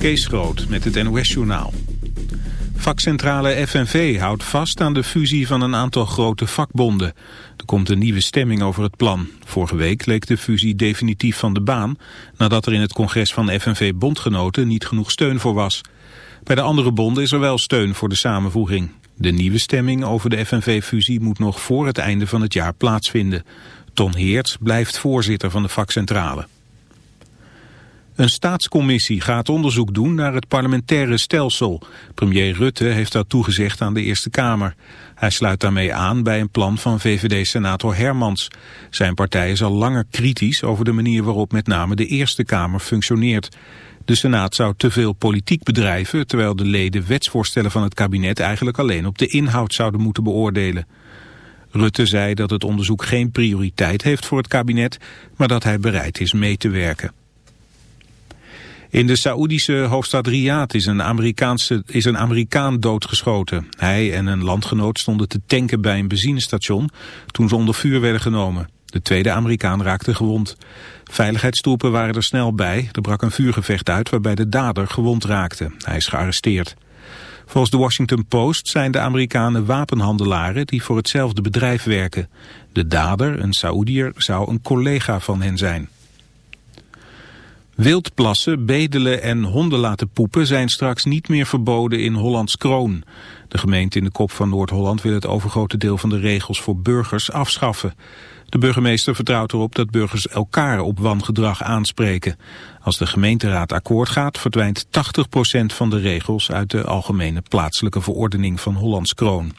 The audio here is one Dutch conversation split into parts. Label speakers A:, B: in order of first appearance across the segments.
A: Kees Groot met het NOS-journaal. Vakcentrale FNV houdt vast aan de fusie van een aantal grote vakbonden. Er komt een nieuwe stemming over het plan. Vorige week leek de fusie definitief van de baan... nadat er in het congres van FNV-bondgenoten niet genoeg steun voor was. Bij de andere bonden is er wel steun voor de samenvoeging. De nieuwe stemming over de FNV-fusie moet nog voor het einde van het jaar plaatsvinden. Ton Heert blijft voorzitter van de vakcentrale. Een staatscommissie gaat onderzoek doen naar het parlementaire stelsel. Premier Rutte heeft dat toegezegd aan de Eerste Kamer. Hij sluit daarmee aan bij een plan van VVD-senator Hermans. Zijn partij is al langer kritisch over de manier waarop met name de Eerste Kamer functioneert. De Senaat zou te veel politiek bedrijven, terwijl de leden wetsvoorstellen van het kabinet eigenlijk alleen op de inhoud zouden moeten beoordelen. Rutte zei dat het onderzoek geen prioriteit heeft voor het kabinet, maar dat hij bereid is mee te werken. In de Saoedische hoofdstad Riyadh is een, Amerikaanse, is een Amerikaan doodgeschoten. Hij en een landgenoot stonden te tanken bij een benzinestation toen ze onder vuur werden genomen. De tweede Amerikaan raakte gewond. Veiligheidstroepen waren er snel bij. Er brak een vuurgevecht uit waarbij de dader gewond raakte. Hij is gearresteerd. Volgens de Washington Post zijn de Amerikanen wapenhandelaren die voor hetzelfde bedrijf werken. De dader, een Saoedier, zou een collega van hen zijn. Wildplassen, bedelen en honden laten poepen zijn straks niet meer verboden in Hollands Kroon. De gemeente in de kop van Noord-Holland wil het overgrote deel van de regels voor burgers afschaffen. De burgemeester vertrouwt erop dat burgers elkaar op wangedrag aanspreken. Als de gemeenteraad akkoord gaat verdwijnt 80% van de regels uit de algemene plaatselijke verordening van Hollands Kroon.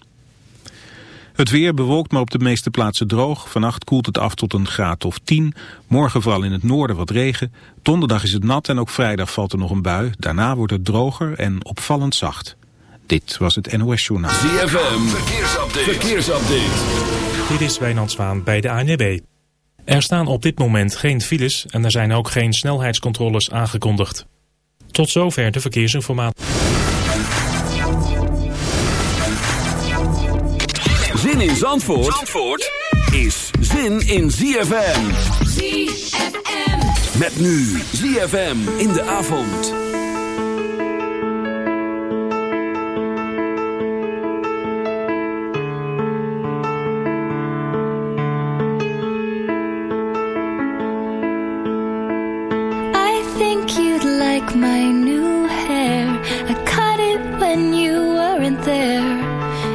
A: Het weer bewolkt, maar op de meeste plaatsen droog. Vannacht koelt het af tot een graad of 10. Morgen vooral in het noorden wat regen. Donderdag is het nat en ook vrijdag valt er nog een bui. Daarna wordt het droger en opvallend zacht. Dit was het NOS Journaal.
B: ZFM, verkeersupdate. verkeersupdate.
C: Dit is Wijnand Zwaan bij de ANWB. Er staan op dit moment geen files en er zijn ook geen snelheidscontroles aangekondigd. Tot zover de verkeersinformatie.
B: Zin in Zandvoort, Zandvoort is zin in ZFM. ZFM. Met nu ZFM in de avond.
D: I think you'd like my new hair. I cut it when you weren't there.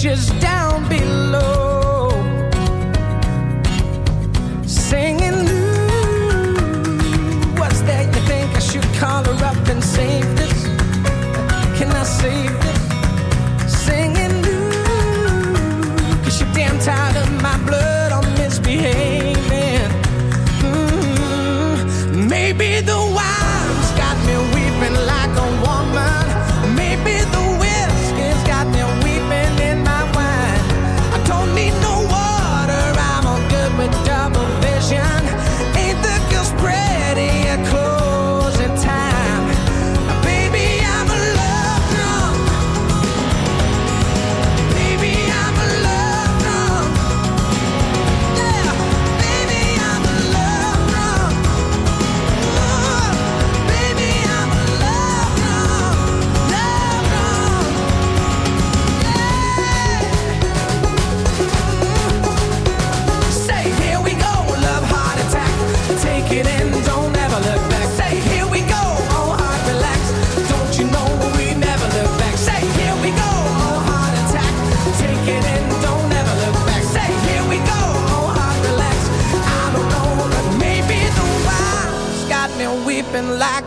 E: fishes down below Singing ooh, what's that you think I should call her up and save this? Can I save this? Singing ooh, cause you're damn tired of my blood on misbehaving mm -hmm. Maybe the wild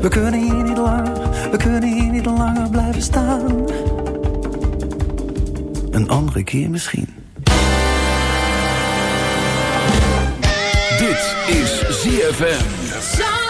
F: We kunnen hier niet langer, we kunnen hier niet langer blijven staan. Een andere keer misschien.
B: Dit is ZFM.